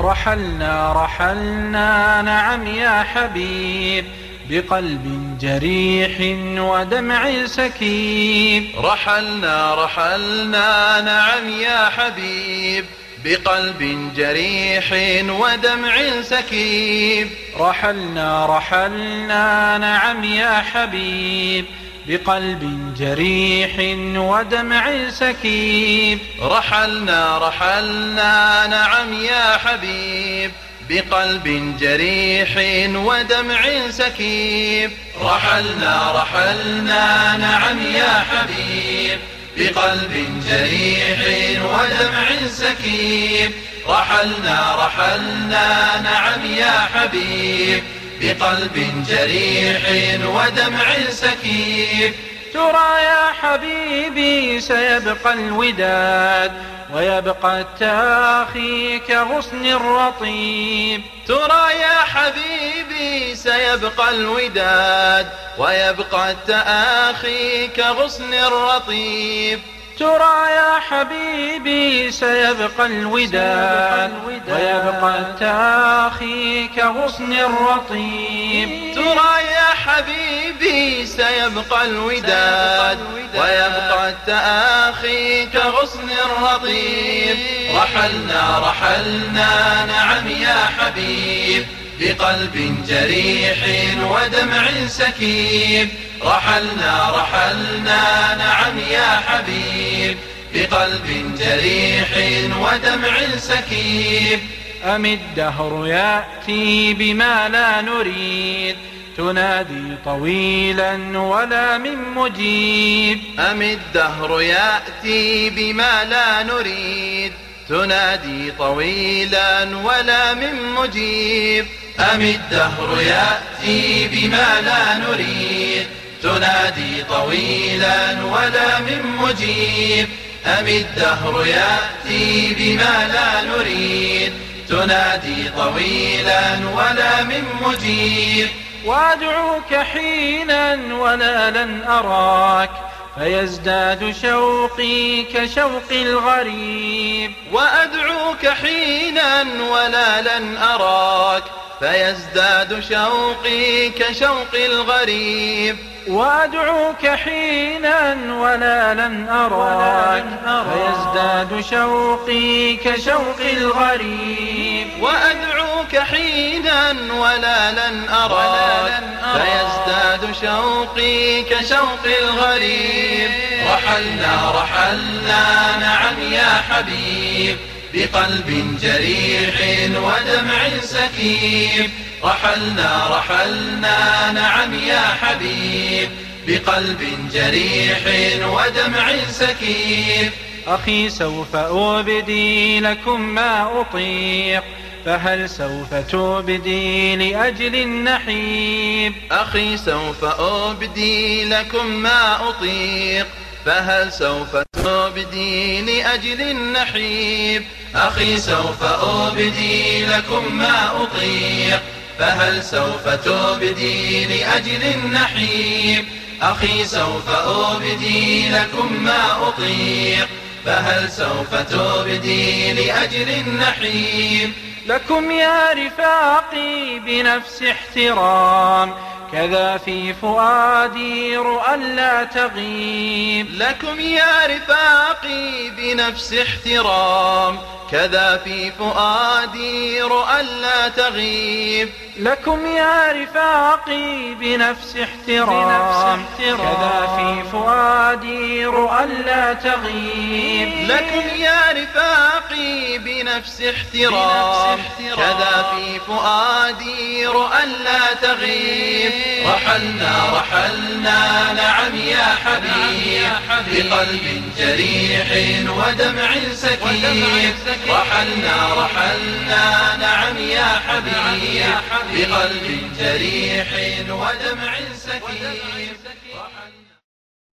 رحلنا رحلنا نعم يا حبيب. بقلب جريح ودمع سكيب. رحلنا رحلنا نعم يا حبيب. بقلب جريح ودمع سكيب. رحلنا رحلنا نعم يا حبيب. بقلب جريح ودمع سكيب. رحلنا رحلنا نعم يا حبيب. بقلب جريح ودمع سكيب. رحلنا رحلنا نعم يا حبيب. بقلب جريح ودمع سكيب. رحلنا رحلنا نعم يا حبيب. بقلب جريح ودمع سكيب ترى يا حبيبي سيبقى الوداد ويبقى التاخي كغصن الرطيب. ترى يا حبيبي سيبقى الوداد ويبقى التآخي كغصن الرطيب. ترى يا حبيبي سيبقى الوداد ويبقى التاخي كغصن الرطيب. ترى يا حبيبي سيبقى الوداد ويبقى التآخي كغصن الرطيب. رحلنا رحلنا نعم يا حبيب. بقلب جريح ودمع سكيب. رحلنا رحلنا حبيب بقلب جريح ودمع سكيب. أم الدهر يأتي بما لا نريد تنادي طويلا ولا من مجيب. أم الدهر يأتي بما لا نريد تنادي طويلا ولا من مجيب. أم الدهر يأتي بما لا نريد. تنادي طويلا ولا من مجيب. أم الدهر يأتي بما لا نريد. تنادي طويلا ولا من مجيب. وأدعوك حينا ولا لن أراك. فيزداد شوقي كشوق الغريب. وأدعوك حينا ولا لن أراك. فيزداد شوقي كشوق الغريب. وأدعوك حينا ولا لن أراك. فيزداد شوقي كشوق الغريب. وأدعوك حينا ولا لن أراك. فيزداد شوقي كشوق الغريب. رحلنا رحلنا نعم يا حبيب. بقلب جريح ودمع سكيب. رحلنا رحلنا نعم يا حبيب. بقلب جريح ودمع سكيب. أخي سوف أبدي لكم ما أطيق. فهل سوف تبدي لأجل النحيب؟ أخي سوف أبدي لكم ما أطيق. فهل سوف تبدي لأجل النحيب أخي سوف أبدي لكم ما أطيق. فهل سوف تبدي لأجل النحيب أخي سوف أبدي لكم ما أطيق. فهل سوف تبدي لأجل النحيب لكم يا رفاقي بنفس احترام. كذا في فؤادي رؤى لا تغيب. لكم يا رفاقي بنفس احترام. كذا في فؤادي رؤى لا تغيب. لكم يا رفاقي بنفس احترام. كذا في فؤادي رؤى لا تغيب. لكم يا رفاقي بنفس احترام. كذا في فؤادي رؤى لا تغيب. رحلنا رحلنا نعم يا حبيب. بقلب جريح ودمع سكيب. رحلنا رحلنا. نعم يا حبيب بقلب جريح ودمع سكيب